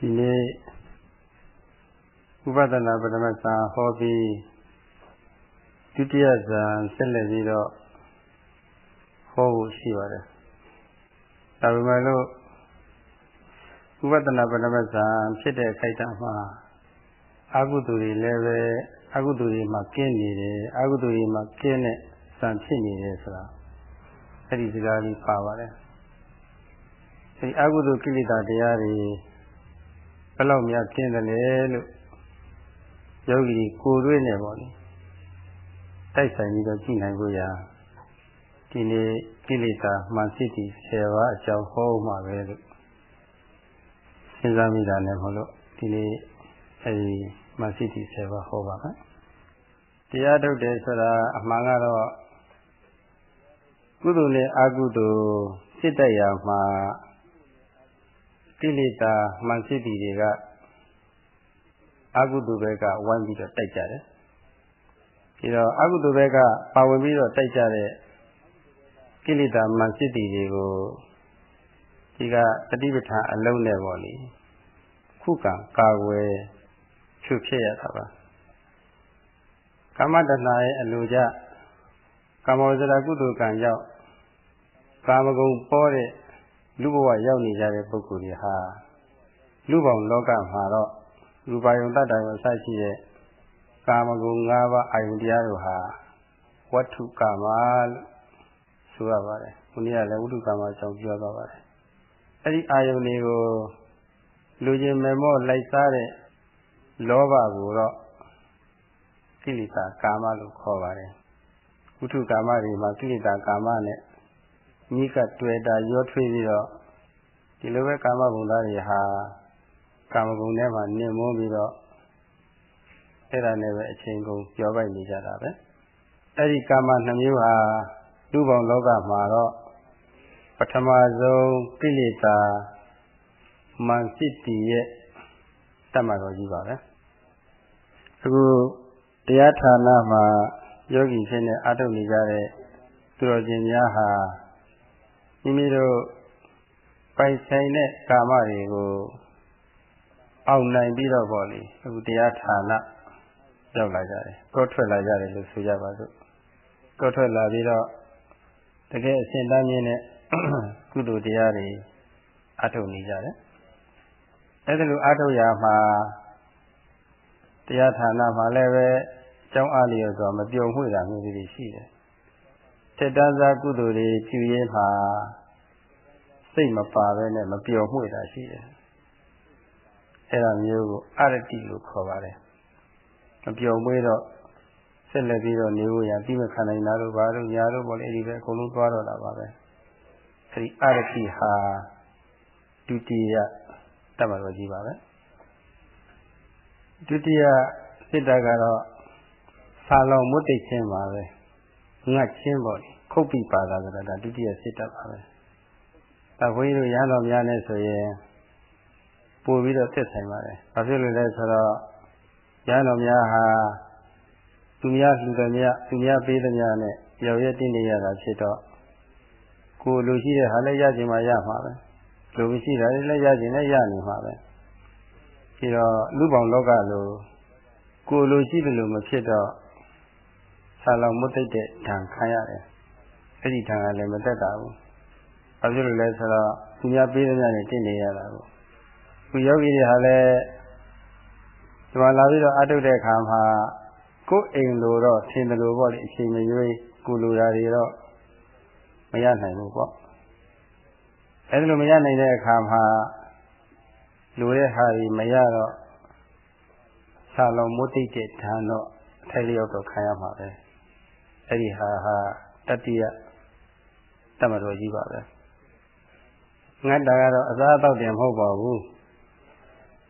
ဒီနေ့ဥပဒနာပထမဇာဟောပြီးဒုတိယဇာဆက်လက်ပြီးတော့ဟောဖို့ရှိပါတယ်။ဒါပေမဲ့လို့ဥပဒနာပထမဇာဖြစ်တဲ့ခိုက်တာမှာအကုသိုလ်တွေလည်းပဲအကုသိုလ်တွေမှာကင်းနေတယ်အကုသိုလ်တွေမှာကင်းတဲ့ဇာဖြစ်နေတယ်ဆိုတာအဲ့ဒီစကားလေးပါပါတယ်။အဲဒီအကုသိုလ်ကိလေသာတရားတွေ ဘယ်လောက်များကျင်းတယ်လဲလို့ယောဂီကိုယ်တွေ့နေပေါ့လေတိုက်ဆိုင်ပြီးတော့ကြည့်နိုင်ဖို့ရာဒီနေ့ကိလေသာမှန်စစ်တည်10ပါးအကြောင်းဟောမှာပဲလို့စဉ်းစားမိတာနဲ့မဟုတ်လို့ဒီနေ့အဲဒီမှန်စစ်တည်10ပါးဟောပါမယ်တရားထုတ်တယ်ဆိုတာအမှန်ကတော့ကုသိုလ်နဲ့အကုသိုလ်စစ်တတ်ရမှာ ကိလေသာမှန်စစ်တီတွေကအကုသိုလ်ဘက်ကဝိုင်းပြီးတော့တိုက်ကြတယ်။ပြီးတော့အကုသိုလ်ဘက်ကပါဝင်ပြီးတော့တိုက်ကြတဲ့ကိလေသာမှန်စစ်တီတွေကိုဒီကတတိပဋ္ဌာန်အလုံးနဲ့ပေါ့လေခုခံကာကွယ်ဖြုတ်ဖြစ်ရတာပါ။ကာမတဏှာရဲ့အလိုကြကာမောဇရာကုသိုလ်ကံကြောင့်ကာမဂုဏ်ပေါ်တဲ့ လူဘဝရောက်နေကြတဲ့ပုဂ္ဂိုလ်တွေဟာလူပေါင်းလောကမှာတော့ရူပါယုံတတ္တယုံစရှိတဲ့ကာမဂုဏ်၅ပါးအာယုန်တရားတို့ဟာဝတ္ထုကာမလို့ဆိုရပါတယ်။ခုနကလည်းဝတ္ထုကာမအကြောင်းပြောသွားပါတယ်။အဲ့ဒီအာယုန်တွေကိုလူချင်းမေမောလိုက်စားတဲ့လောဘကိုတော့ကိလေသာကာမလို့ခေါ်ပါတယ်။ဝတ္ထုကာမတွေမှာကိလေသာကာမနဲ့ မိကတွေ့တာရောထွေးပြီးတော့ဒီလိုပဲကာမဂုဏ်သားတွေဟာကာမဂုဏ်ထဲမှာနှင်မုန်းပြီးတော့အဲ့ဒါနဲ့ပဲအချိန်ကုန်ပြောပိုက်နေကြတာပဲအဲ့ဒီကာမနှမျိုးဟာလူပေါင်းလောကမှာတော့ပထမဆုံးကိလေသာမန်စစ်တီရဲ့တတ်မှတ်တော်ကြီးပါပဲအခုတရားဌာနမှာယောဂီဖြစ်နေအထုတ်နေကြတဲ့သူတော်ရှင်များဟာ မိမိတို့ပိုင်ဆိုင်တဲ့ကာမတွေကိုအောင်နိုင်ပြီးတော့ပေါ့လေအခုတရားဌာနရောက်လာကြတယ်ကောထွက်လာကြတယ်လို့ဆိုကြပါစို့ကောထွက်လာပြီးတော့တကယ်အစဉ်တန်းမြင့်တဲ့ကုသိုလ်တရားတွေအထုတ်နေကြတယ်အဲ့ဒါလိုအထုတ်ရမှာတရားဌာနမှာလည်းပဲကျောင်းအားလျော်စွာမပြုံ့မှွေတာမျိုးတွေရှိတယ်စေတသာကုသိုလ်တွေပြုရင်းမှာ စိတ်မပါဘဲနဲ့မပျော်မှွေတာရှိတယ်အဲ့ဒါမျိုးကိုအရတိလို့ခေါ်ပါတယ်မပျော်မွေးတော့ဆက်လက်ပြီးတော့နေဖို့ရပြီးမခံနိုင်တာတို့ဘာလို့ညာတို့ပေါ့လေအဲ့ဒီပဲအကုန်လုံးသွားတော့တာပါပဲအဲ့ဒီအရတိဟာဒုတိယတမတော်ကြီးပါပဲဒုတိယစိတ္တကတော့ဆာလောင်မွတ်တိတ်ခြင်းပါပဲငတ်ခြင်းပေါ့လေခုတ်ပိပါတာဆိုတာဒါဒုတိယစိတ္တပါပဲ ဒါဘုန်းကြီးတို့ရဟန်းတော်များနဲ့ဆိုရင်ပို့ပြီးတော့သက်ဆိုင်ပါတယ်။ဘာဖြစ်လို့လဲဆိုတော့ရဟန်းတော်များဟာသူများလှူတယ်များသူများပေးတယ်များနဲ့ရောက်ရတင်းနေရတာဖြစ်တော့ကိုယ်လူရှိတဲ့ဟာလည်းရခြင်းမှရမှာပဲ။လူမရှိတာလည်းရခြင်းနဲ့ရနေမှာပဲ။ပြီးတော့လူပေါင်းလောကလိုကိုယ်လူရှိတယ်လို့မဖြစ်တော့ဆာလောင်မွတ်တိတ်တဲ့ဓာန်ခံရတယ်။အဲ့ဒီဓာန်ကလည်းမတက်တာဘူး။ ဘာဖြစ်လို့လဲဆိုတော့သူများပေးတဲ့များနဲ့တင့်နေရတာကိုခုယောဂီတွေဟာလည်းဒီမှာလာပြီးတော့အထုတ်တဲ့အခါမှာကိုယ်အိမ်လိုတော့ထင်တယ်လို့ပေါ့လေအချိန်မရွေးကိုလိုရာတွေတော့မရနိုင်ဘူးပေါ့အဲဒီလိုမရနိုင်တဲ့အခါမှာလိုတဲ့ဟာတွေမရတော့ဆာလုံးမုတ်တိတ်တဲ့ဓာန်တော့အထိုက်လျောက်တော့ခံရမှာပဲအဲဒီဟာဟာတတိယတမတော်ကြီးပါပဲ ငတ်တာကတော့အစားအသောက်တင်မဟုတ်ပါဘူး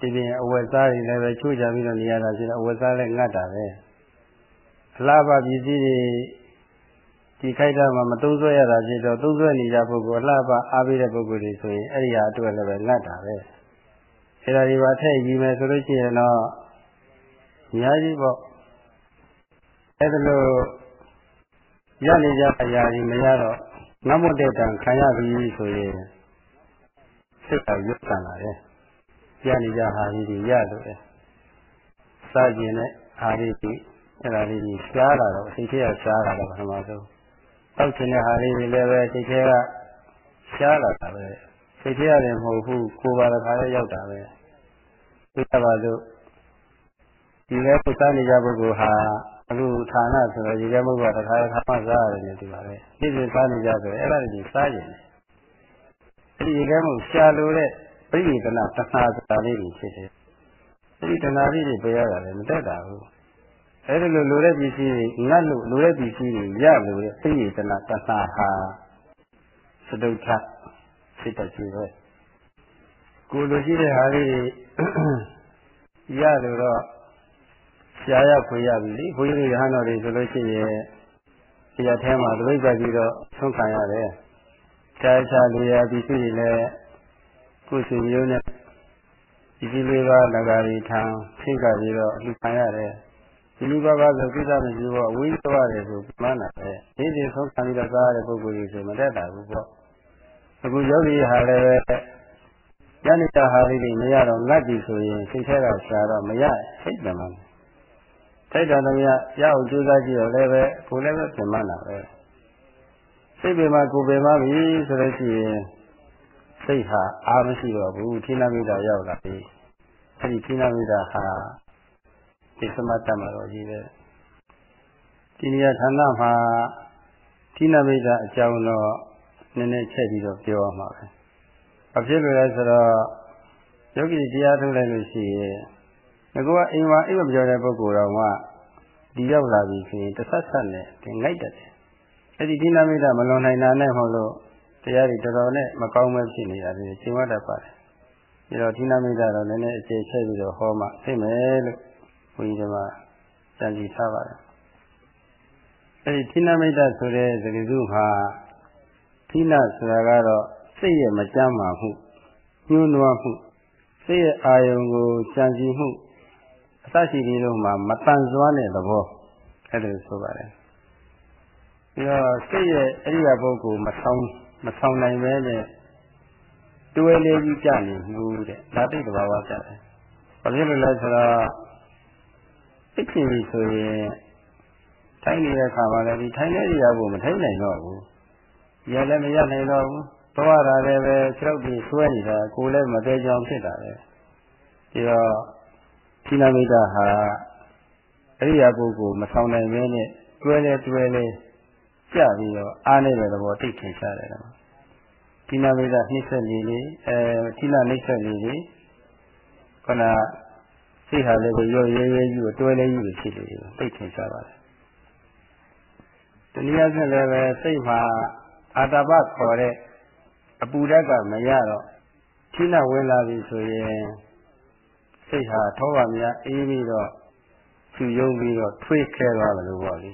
ဒီပြင်အဝတ်စားတွေလည်းပဲချိုးကြပြီးတော့နေရတာရှိတော့အဝတ်စားလည်းငတ်တာပဲအလားပါပစ္စည်းတွေဒီခိုက်တာမှာမသုံးဆွဲရတာဖြစ်တော့သုံးဆွဲနေကြပုဂ္ဂိုလ်အလားပါအားပေးတဲ့ပုဂ္ဂိုလ်တွေဆိုရင်အဲ့ဒီဟာအတွက်လည်းပဲငတ်တာပဲအဲ့ဒါဒီပါထည့်ယူမယ်ဆိုလို့ရှိရင်တော့အများကြီးပေါ့အဲ့ဒါလို့ရနေကြအရာကြီးမရတော့ငတ်မွတ်တဲ့တန်ခံရပြီဆိုရင် စိတ်ကရွတ်ကန်လာတယ်ရနေကြဟာလေးတွေရလို့တယ်စားကျင်တဲ့ဟာလေးတွေအဲ့ဒါလေးကြီးရှားလာတော့စိတ်ထဲကရှားလာတော့ပထမဆုံးတောက်ချင်တဲ့ဟာလေးတွေလည်းပဲစိတ်ထဲကရှားလာတာပဲစိတ်ထဲရတယ်မဟုတ်ဘူးကိုယ်ပါတစ်ခါလေးရောက်တာပဲသိရပါစို့ဒီလဲပုစားနေကြပုဂ္ဂိုလ်ဟာအခုဌာနဆိုတော့ရေခဲမုတ်ကတစ်ခါတစ်ခါမှစားရတယ်နေဒီပါပဲပြည့်စုံစားနေကြဆိုအဲ့ဒါတွေစားကျင်တယ် အဲ့ဒီရေခဲမုတ်ရှာလို့တဲ့ပြိဋကနာတဏှာဆိုတာလေးတွေဖြစ်တယ်အဲ့ဒီတဏှာလေးတွေပြရတာလည်းမတက်တာဘူးအဲ့ဒီလိုလိုတဲ့ပစ္စည်းတွေငတ်လို့လိုတဲ့ပစ္စည်းတွေရလို့တဲ့သိရတနာတဏှာဟာသဒုဋ္ဌစိတ်တကြည်ပဲကိုလိုရှိတဲ့ဟာလေးရလို့တော့ရှားရခွေရပြီလေဘုန်းကြီးရဟန်းတော်တွေဆိုလို့ရှိရင်တရားထဲမှာပြိဿပြီးတော့ဆုံးခံရတယ် ရှားရှားလေးရပစ္စည်းတွေလည်းကိုယ်စီမျိုးနဲ့ဒီကြီးလေးပါးလကားတွေထံဖိတ်ကပြီးတော့အလှခံရတယ်ဒီလိုပါပါဆိုကိစ္စမရှိဘူးအဝိဇ္ဇဝတယ်ဆိုမှန်းတာပဲဒီဒီဆုံးခံပြီးတော့စားရတဲ့ပုဂ္ဂိုလ်ကြီးဆိုမတတ်တာဘူးပေါ့အခုယောဂီဟာလည်းပဲညနေတာဟာလေးတွေမရတော့ငတ်ပြီဆိုရင်စိတ်ထဲကရှားတော့မရစိတ်တယ်မှာစိတ်တော်တော်ရရအောင်ကြိုးစားကြည့်တော့လည်းပဲကိုယ်လည်းပဲပြင်မှန်းတာပဲ စိတ်ပေမှာကိုယ်ပေမှာပြီဆိုလို့ရှိရင်စိတ်ဟာအားမရှိတော့ဘူးထိနာမိတာရောက်လာပြီအဲဒီထိနာမိတာဟာဒီသမတ်တမှာတော့ကြီးတယ်ဒီနေရာဌာနမှာထိနာမိတာအကြောင်းတော့နည်းနည်းချက်ပြီးတော့ပြောရမှာပဲအဖြစ်လို့လဲဆိုတော့ယောဂီတရားထုတ်လိုက်လို့ရှိရင်ငါကအိမ်မှာအိမ်မပြောတဲ့ပုဂ္ဂိုလ်တော်ကဒီရောက်လာပြီဆိုရင်တဆက်ဆက်နဲ့ဒီငိုက်တတ်တယ် အဲ့ဒီဒီနာမိတာမလွန်နိုင်တာနဲ့မဟုတ်လို့တရားတွေတော်တော်နဲ့မကောင်းမဲဖြစ်နေတာတွေရှင်းဝတ်တတ်ပါတယ်။ဒါတော့ဒီနာမိတာတော့နည်းနည်းအခြေချက်ပြီးတော့ဟောမှသိမယ်လို့ဘုန်းကြီးကကြံစီထားပါတယ်။အဲဒီသီနာမိတ်ဆိုတဲ့သတိစုဟာသီနာဆိုတာကတော့စိတ်ရဲ့မကြမ်းမာမှုညှိုးနွားမှုစိတ်ရဲ့အာယုံကိုကြံစီမှုအစရှိဒီလိုမှာမတန်စွမ်းတဲ့သဘောအဲ့ဒါဆိုပါတယ်။ ပြီးတော့စိတ်ရဲ့အရိယာပုဂ္ဂိုလ်မဆောင်မဆောင်နိုင်ပဲနဲ့တွဲလေးကြီးကြနေမှုတဲ့ဒါတိတ်တဘာဝကြတယ်။ဘာဖြစ်လို့လဲဆိုတော့သိချင်ပြီဆိုရင်ထိုင်နေတဲ့ခါမှာလည်းဒီထိုင်တဲ့နေရာကိုမထိုင်နိုင်တော့ဘူး။ရလည်းမရနိုင်တော့ဘူး။သွားတာလည်းပဲခြေောက်ပြီးဆွဲနေတာကိုယ်လည်းမသေးကြောင်ဖြစ်တာပဲ။ဒီတော့သီလမိတ်တာဟာအရိယာပုဂ္ဂိုလ်မဆောင်နိုင်ပဲနဲ့တွဲလဲတွဲလဲ ကြပြီးတော့အားနေတဲ့သဘောသိထင်ရှားတယ်တော့သီလမိတ်တာနှိမ့်ဆက်နေလေအဲသီလနှိမ့်ဆက်နေလေခန္ဓာစိတ်ဟာလည်းပဲရောရဲရဲကြီးကိုတွဲလဲကြီးကိုဖြစ်နေတယ်သိထင်ရှားပါတယ်တနည်းအားဖြင့်လည်းပဲစိတ်မှာအာတပခေါ်တဲ့အပူဓာတ်ကမရတော့ခိနဝင်လာပြီဆိုရင်စိတ်ဟာထောပါများအေးပြီးတော့ဖြူယုံပြီးတော့ထွေးခဲသွားတယ်လို့ပေါ့လေ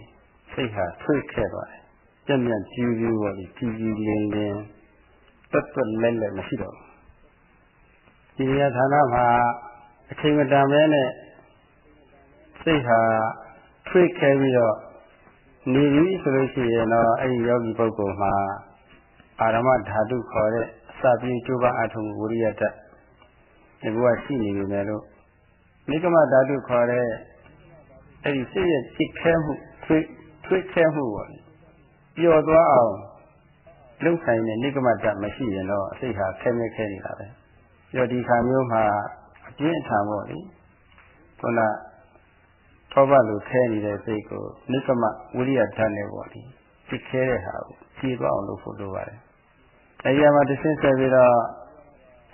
စိတ်ဟာထွေးခဲသွားတယ် ကြက်မြတ်ကျူးကျူးပေါ့လေကြည်ကြည်လင်းလင်းတွတ်တွတ်လဲလဲမရှိတော့ဘူးဒီနေရာဌာနမှာအချိန်မတန်ပဲနဲ့စိတ်ဟာထွေးခဲပြီးတော့နေပြီဆိုလို့ရှိရင်တော့အဲ့ဒီယောဂီပုဂ္ဂိုလ်မှာအာရမဓာတုခေါ်တဲ့အစပြင်းကျိုးပအထုံဝိရိယတဒီဘုရားရှိနေပြီလေလို့နိကမဓာတုခေါ်တဲ့အဲ့ဒီစိတ်ရဲ့จิตခဲမှုထွေးထွေးခဲမှုပေါ့ ပျော်သွားအောင်လှုပ်ဆိုင်တဲ့နိကမတမရှိရင်တော့အစိတ်ဟာခဲမဲခဲနေတာပဲပြီးတော့ဒီခါမျိုးမှာအပြင်းအထန်ပေါ့လေခုနထောပတ်လိုခဲနေတဲ့စိတ်ကိုနိကမဝိရိယဓာတ်နဲ့ပေါ့လေจิตခဲတဲ့ဟာကိုဖြည့်သွားအောင်လုပ်ဖို့လိုပါတယ်အဲဒီမှာတစ်ဆင့်ဆက်ပြီးတော့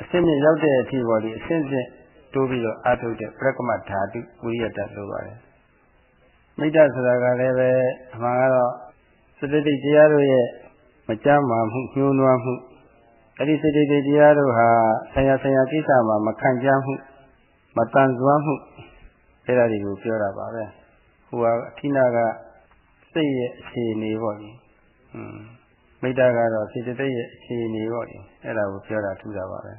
အဆင့်မြင့်ရောက်တဲ့အထိပေါ့ဒီအဆင့်ဆင့်တိုးပြီးတော့အထုတ်တဲ့ပြကမဓာတုဝိရိယဓာတ်လိုပါတယ်မိတ္တဆိုတာကလည်းပဲအမှန်ကတော့ စတတိတရားတို့ရဲ့မကြမ်းမာမှုညှိုးနွားမှုအဲ့ဒီစတတိတရားတို့ဟာဆရာဆရာကိစ္စမှာမခံကြမှုမတန်စွမ်းမှုအဲ့ဒါတွေကိုပြောတာပါပဲဟိုကအထိနာကစိတ်ရဲ့အခြေအနေပေါ့ဒီอืมမိတ္တကတော့စေတသိက်ရဲ့အခြေအနေပေါ့ဒီအဲ့ဒါကိုပြောတာထူတာပါပဲ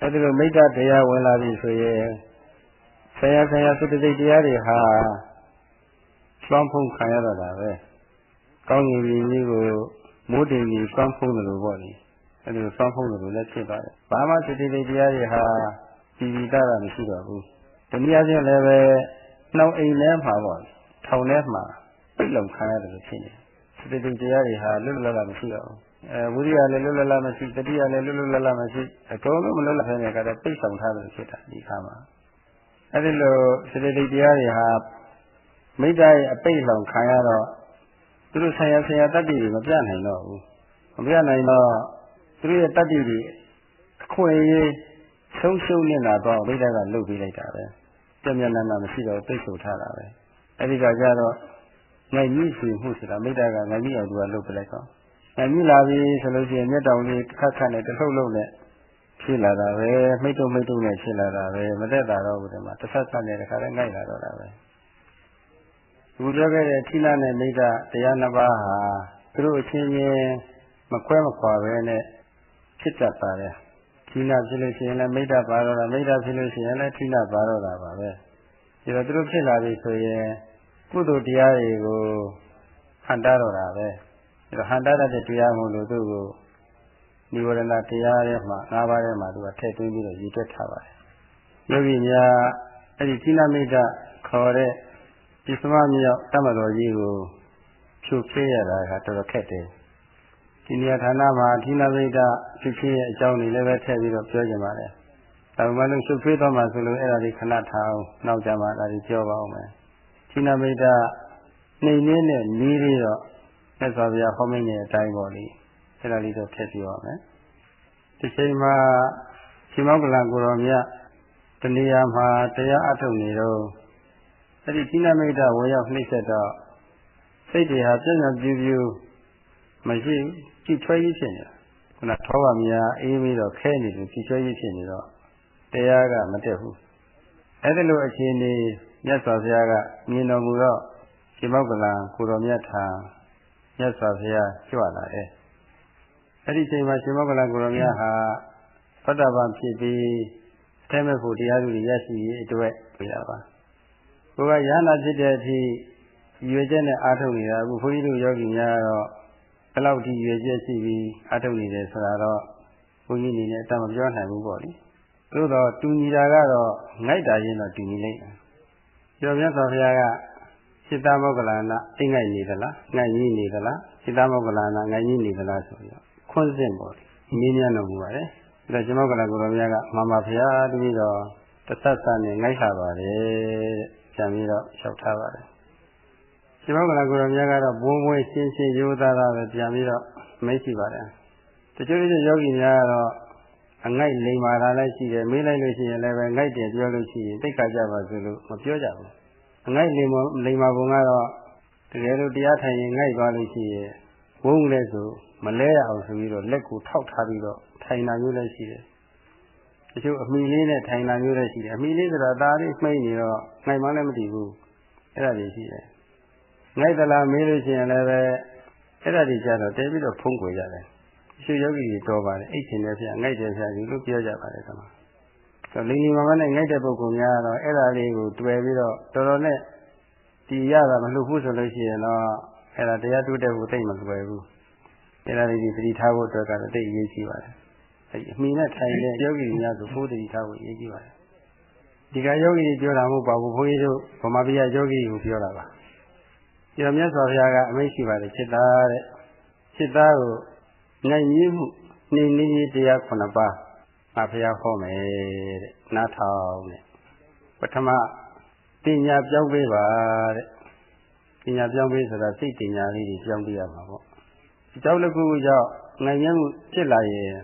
အဲ့ဒီလိုမိတ္တတရားဝင်လာပြီဆိုရင်ဆရာဆရာစေတသိက်တရားတွေဟာလွှမ်းဖုံးခံရတော့တာပဲ ကောင်းကင်ကြီးကိုမိုးတင်ကြီးစွမ်းဖုံးတယ်လို့ပေါ့လေအဲဒီလိုစောင်းဖုံးလို့လည်းဖြစ်ပါတယ်ဘာမှစိတ်တိတ်တရားတွေဟာပြည်ပြီးသားတာမရှိတော့ဘူးတနည်းအားဖြင့်လည်းပဲနှောင်အိမ်ထဲမှာပေါ့ထောင်ထဲမှာပြိတ်လုံခံရတယ်လို့ဖြစ်နေစိတ်တိတ်တရားတွေဟာလွတ်လွတ်လပ်လပ်မရှိတော့ဘူးအဲဝိရိယလည်းလွတ်လွတ်လပ်လပ်မရှိတတိယလည်းလွတ်လွတ်လပ်လပ်မရှိအကုန်လုံးမလွတ်လပ်တဲ့ကတော့ပိတ်ဆောင်ထားတယ်ဖြစ်တာဒီခါမှာအဲဒီလိုစိတ်တိတ်တရားတွေဟာမိတ္တရဲ့အပိတ်လောင်ခံရတော့ သူတို့ဆရာဆရာတတ္တိတွေမပြနိုင်တော့ဘူးမပြနိုင်တော့သူတို့ရဲ့တတ္တိတွေအခွင့်အရေးဆုံးရှုံးနေတာတော့မိတ္တကလုတ်ပေးလိုက်တာပဲပြမျက်နှာမှာမရှိတော့သိဆိုထားတာပဲအဲဒီကကြတော့ငိုင်ကြီးစီမှုဆိုတာမိတ္တကငိုင်ကြီးအောင်သူကလုတ်ပလိုက်တော့ငိုင်ကြီးလာပြီဆိုလို့ရှိရင်မျက်တောင်လေးတစ်ခါခါနဲ့တစ်လှုပ်လှုပ်နဲ့ဖြစ်လာတာပဲမိတ်တုံမိတ်တုံနဲ့ဖြစ်လာတာပဲမသက်တာတော့ဘူးဒီမှာတစ်ဆက်ဆက်နဲ့တခါလဲငိုက်လာတော့တာပဲ သူပြောခဲ့တဲ့ထိနာနဲ့မိဒတရားနှစ်ပါးဟာသူတို့အချင်းချင်းမခွဲမခွာပဲနဲ့ဖြစ်တတ်ပါတယ်ထိနာဖြစ်လို့ရှိရင်လည်းမိဒပါတော့တာမိဒဖြစ်လို့ရှိရင်လည်းထိနာပါတော့တာပါပဲဒီတော့သူတို့ဖြစ်လာပြီဆိုရင်ကုသိုလ်တရားတွေကိုဟန်တာတော့တာပဲဒီတော့ဟန်တာတဲ့တရားမို့လို့သူ့ကိုនិဝရဏတရားရဲ့မှာ၅ပါးရဲ့မှာသူကထည့်သွင်းပြီးတော့ရည်တွက်ထားပါတယ်ယောဂီများအဲ့ဒီသီလမိတ်ခေါ်တဲ့ ဒီသမမြောက်တမတော်ကြီးကိုဖြုတ်ဖြဲရတာကတော်တော်ခက်တယ်ဒီနေရာဌာနမှာသီလမိတ်ဖြုတ်ဖြဲရဲ့အကြောင်းတွေလည်းပဲထည့်ပြီးတော့ပြောကြပါလေဒါမှမဟုတ်ဖြုတ်ဖြဲတော့မှဆိုလို့အဲ့ဒါဒီခဏထားအောင်နောက်ကြမှာဒါဒီပြောပါအောင်မယ်သီလမိတ်နှိမ်နှင်းနဲ့နီးပြီးတော့သက်စွာဘုရားဟောမိတ်တဲ့အတိုင်းပေါ့လေအဲ့ဒါလေးတော့ထည့်ပြပါမယ်ဒီချိန်မှာရှင်မောကလကိုတော်မြတ်တဏှာမှာတရားအထုတ်နေတော့ အဲ့ဒီကိလမိတ်ဝင်ရောက်နှိမ့်ဆက်တော့စိတ်တွေဟာပြည့်စုံပြူပြူမရှိကြည်ချွဲကြီးဖြစ်နေတာခုနထောပါမြာအေးပြီးတော့ခဲနေတယ်ကြည်ချွဲကြီးဖြစ်နေတော့တရားကမတက်ဘူးအဲ့ဒီလိုအခြေအနေမြတ်စွာဘုရားကမြင်တော်မူတော့ရှင်မောကလကိုတော်မြတ်ထာမြတ်စွာဘုရားကြွလာတယ်အဲ့ဒီချိန်မှာရှင်မောကလကိုရောမြတ်ဟာသောတာပန်ဖြစ်ပြီးအထဲမဲ့ဖို့တရားသူတွေရရှိရေးအတွက်ပြတာပါ ကိုကရဟနာဖြစ်တဲ့အထိရွေချက်နဲ့အားထုတ်နေတာအခုဘုန်းကြီးတို့ယောဂီများကတော့ဘယ်လောက်ထိရွေချက်ရှိပြီးအားထုတ်နေတယ်ဆိုတာတော့ဘုန်းကြီးအနေနဲ့အတမပြောနိုင်ဘူးပေါ့လေသို့တော့တူညီတာကတော့ငိုက်တာချင်းတော့တူညီလိမ့်မယ်ကျော်မြတ်စွာဘုရားကစိတ္တမောကလနာအိမ်ငိုက်နေသလားငိုက်ကြီးနေသလားစိတ္တမောကလနာငိုက်ကြီးနေသလားဆိုပြီးတော့ခွန်းစင်ပေါ့နင်းမြတ်တော်မူပါတယ်ဒါကျွန်တော်ကလည်းကိုရောမြတ်ကမမဖရာတပြီးတော့တသက်ဆန်နေငိုက်လာပါတယ်တဲ့ ပြန်ပြီးတော့လျှောက်ထားပါတယ်ကျွန်တော်ကလည်းကိုရောမြတ်ကတော့ဘုံဘွေးရှင်းရှင်းရိုးသားသားပဲပြန်ပြီးတော့မိတ်ရှိပါတယ်တချို့တချို့ယောဂီများကတော့အငိုက်လိမ်မာတာလည်းရှိတယ်မေးလိုက်လို့ရှိရင်လည်းပဲငိုက်တယ်ပြောလို့ရှိရင်တိတ်ခါကြပါဆိုလို့မပြောကြဘူးအငိုက်လိမ်မာလိမ်မာပုံကတော့တကယ်လို့တရားထိုင်ရင်ငိုက်သွားလို့ရှိရင်ဝုန်းလဲဆိုမလဲရအောင်ဆိုပြီးတော့လက်ကိုထောက်ထားပြီးတော့ထိုင်တာမျိုးလည်းရှိတယ်။တချို့အမိလေးနဲ့ထိုင်တာမျိုးလည်းရှိတယ်။အမိလေးဆိုတာဒါလေးမှိတ်နေတော့ ငိုင်မှလည်းမတည်ဘူး။အဲ့ဒါတွေရှိတယ်။ငိုက်သလားမေးလို့ရှိရင်လည်းပဲအဲ့ဒါတွေကြတော့တဲပြီးတော့ဖုံးကွယ်ကြတယ်။တချို့ယောဂီတွေတော်ပါတယ်အိတ်ချင်တယ်ဖျားငိုက်တယ်ဖျားဒီလိုပြောကြပါတယ်ကွာ။ဆိုလိန်လီမမနဲ့ငိုက်တဲ့ပုဂ္ဂိုလ်များတော့အဲ့ဒါလေးကိုတွေ့ပြီးတော့တော်တော်နဲ့ဒီရတာမလှုပ်ဘူးဆိုလို့ရှိရင်တော့အဲ့ဒါတရားတူတဲ့ကိုသိမလွယ်ဘူး။အဲ့ဒါလေးဒီသတိထားဖို့အတွက်ကတော့တိတ်အရေးကြီးပါတယ်အဲ့ဒီအမိနဲ့ထိုင်တဲ့ယောဂီများဆိုဘိုးသတိထားဖို့အရေးကြီးပါတယ် ဒီကယောဂီတွေပြောတာမဟုတ်ပါဘူးဘုန်းကြီးတို့ဗမာပြည်ယောဂီကိုပြောတာပါဒီတော့မြတ်စွာဘုရားကအမိန့်ရှိပါတယ်စိတ်သားတဲ့စိတ်သားကိုနိုင်ရည်မှုနေနေတရားခုနှစ်ပါးငါဘုရားဟောမယ်တဲ့နားထောင်တဲ့ပထမပညာပြောင်းပေးပါတဲ့ပညာပြောင်းပေးဆိုတာစိတ်ပညာလေးတွေပြောင်းပေးရမှာပေါ့ကြောက်လကူကြောင့်နိုင်ရမှုဖြစ်လာရင်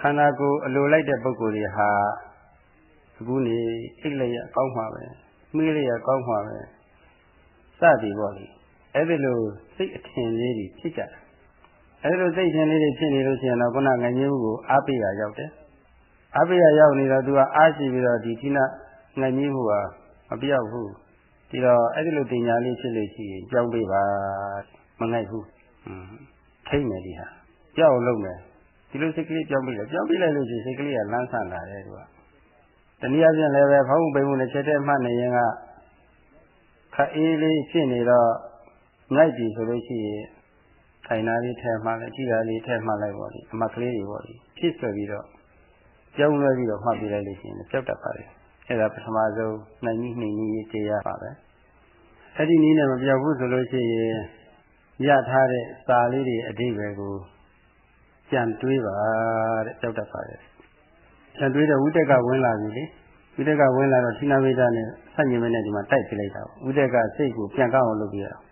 ခန္ဓာကိုယ်အလိုလိုက်တဲ့ပုံကိုယ်တွေဟာ အခုနေအိတ်လည်းရကောင်းမှာပဲမှီးလည်းရကောင်းမှာပဲစသည်ပေါ့လေအဲ့ဒီလိုစိတ်အထင်လေးတွေဖြစ်ကြတာအဲ့ဒီလိုစိတ်ထင်လေးတွေဖြစ်နေလို့ရှိရင်တော့ခုနငငင်းမှုကိုအားပေးရရောက်တယ်အားပေးရရောက်နေတော့သူကအားရှိပြီးတော့ဒီကိနငငင်းမှုဟာမပြောက်ဘူးဒီတော့အဲ့ဒီလိုတင်ညာလေးဖြစ်လို့ရှိရင်ကြောက်ပေးပါမငိုက်ဘူးอืมထိမ့်မယ်ဒီဟာကြောက်လုံးမယ်ဒီလိုစိတ်ကလေးကြောက်ပြီးတယ်ကြောက်ပြီးလိုက်လို့ရှိရင်စိတ်ကလေးကလန်းဆန့်လာတယ်သူက တနည်းအားဖြင့်လည်းပဲဖောင်းမှုပိန်မှုနဲ့ချက်တဲ့မှတ်နေရင်ကခအေးလေးဖြစ်နေတော့ငိုက်ပြီဆိုလို့ရှိရင်ထိုင်တာလေးထဲမှလိုက်ကြည့်တာလေးထဲမှလိုက်ပေါ့လေအမှတ်ကလေးတွေပေါ့လေဖြစ်ဆိုပြီးတော့ကြောင်းလွဲပြီးတော့မှတ်ပြလိုက်လို့ရှိရင်ကြောက်တတ်ပါလေအဲ့ဒါပထမဆုံးနိုင်ကြီးနှိမ်ကြီးတရားပါပဲအဲ့ဒီနည်းနဲ့မပြောက်ဘူးဆိုလို့ရှိရင်ရထားတဲ့စာလေးတွေအတိတ်ပဲကိုကြံတွေးပါတဲ့ကြောက်တတ်ပါတယ် ကြံတွေးတဲ့ဝိတက်ကဝင်လာပြီလေဝိတက်ကဝင်လာတော့သီနာမိတာနဲ့ဆက်ညင်မနဲ့ဒီမှာတိုက်ပြလိုက်တာဝိတက်ကစိတ်ကိုပြန်ကောက်အောင်လုပ်ပြရအောင်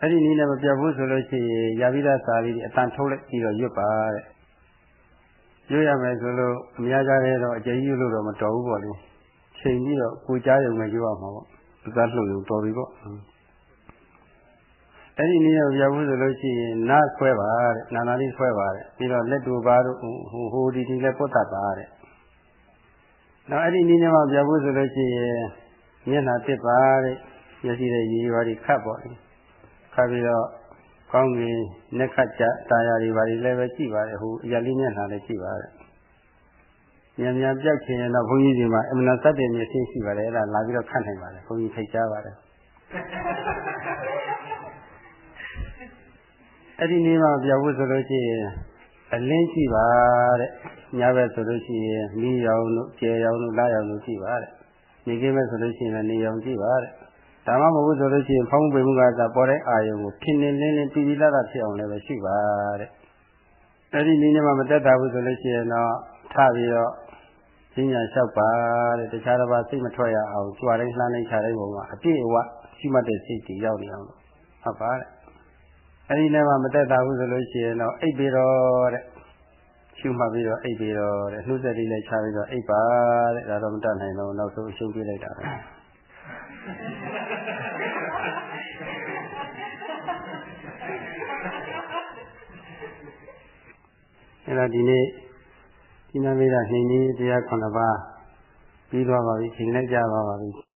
အဲ့ဒီနည်းနဲ့မပြောက်ဘူးဆိုလို့ရှိရင်ရပြီးသားစာလေးတွေအတန်ထုတ်လိုက်ပြီးတော့ရွတ်ပါတဲ့ရွတ်ရမယ်ဆိုလို့အများကြားတဲ့တော့အကျဉ်းကြီးလို့တော့မတော်ဘူးပေါ့လေချိန်ပြီးတော့ကိုကြားရုံနဲ့ရွတ်ရမှာပေါ့သူကလှုပ်ရုံတော်ပြီပေါ့ အဲ့ဒီနည်းနဲ့ပြောက်ဘူးဆိုလို့ရှိရင်နားဆွဲပါတဲ့နာနာလေးဆွဲပါတဲ့ပြီးတော့လက်တူပါတို့ဟိုဟိုဒီဒီလည်းပုတ်တတ်ပါတဲ့နောက်အဲ့ဒီနည်းနဲ့မှပြောက်ဘူးဆိုလို့ရှိရင်မျက်နှာတစ်ပါတဲ့မျက်စိရဲ့ရည်ရွာတွေခတ်ပေါ့ခတ်ပြီးတော့ကောင်းကင်နှက်ခတ်ကြတာယာတွေဘာတွေလည်းပဲကြည့်ပါတယ်ဟိုအရာလေးမျက်နှာလည်းကြည့်ပါတယ်မြန်မြန်ပြောက်ချင်ရင်တော့ဘုန်းကြီးဒီမှာအမှန်တတ်တဲ့မျက်စိရှိပါတယ်အဲ့ဒါလာပြီးတော့ခတ်နိုင်ပါတယ်ဘုန်းကြီးထိတ်ကြပါတယ် အဲ့ဒီနေ့မှပြောက်ဖို့ဆိုလို့ရှိရင်အလင်းရှိပါတဲ့ညဘက်ဆိုလို့ရှိရင်မီးရောင်တို့ကျဲရောင်တို့လာရောင်တို့ရှိပါတဲ့နေကင်းမဲ့ဆိုလို့ရှိရင်လည်းနေရောင်ရှိပါတဲ့ဒါမှမဟုတ်ဆိုလို့ရှိရင်ဖောင်းပေမှုကသာပေါ်တဲ့အာယုံကိုဖြစ်နေလင်းလင်းပြီးပြီးသားသားဖြစ်အောင်လည်းပဲရှိပါတဲ့အဲ့ဒီနည်းနဲ့မှမတက်တာဘူးဆိုလို့ရှိရင်တော့ထပြီးတော့ပညာလျှောက်ပါတဲ့တခြားတစ်ပါးစိတ်မထွက်ရအောင်ကြွားတိုင်းလှမ်းတိုင်းခြားတိုင်းပုံမှာအပြည့်အဝရှိမှတ်တဲ့စိတ်ကြီးရောက်နေအောင်လို့ဟုတ်ပါတဲ့ အဲ့ဒီနဲ့မှမတက်တာဘူးဆိုလို့ရှိရင်တော့အိပ်ပြီးတော့တဲ့ရှုမှတ်ပြီးတော့အိပ်ပြီးတော့တဲ့နှုတ်ဆက်လေးလည်းချပြီးတော့အိပ်ပါတဲ့ဒါတော့မတတ်နိုင်တော့နောက်ဆုံးအရှုံးပြလိုက်တာပဲအဲ့တော့ဒီနေ့ဒီနမေရနှိမ့်ကြီးတရား9ပါးပြီးသွားပါပြီချိန်လိုက်ကြပါပါပြီ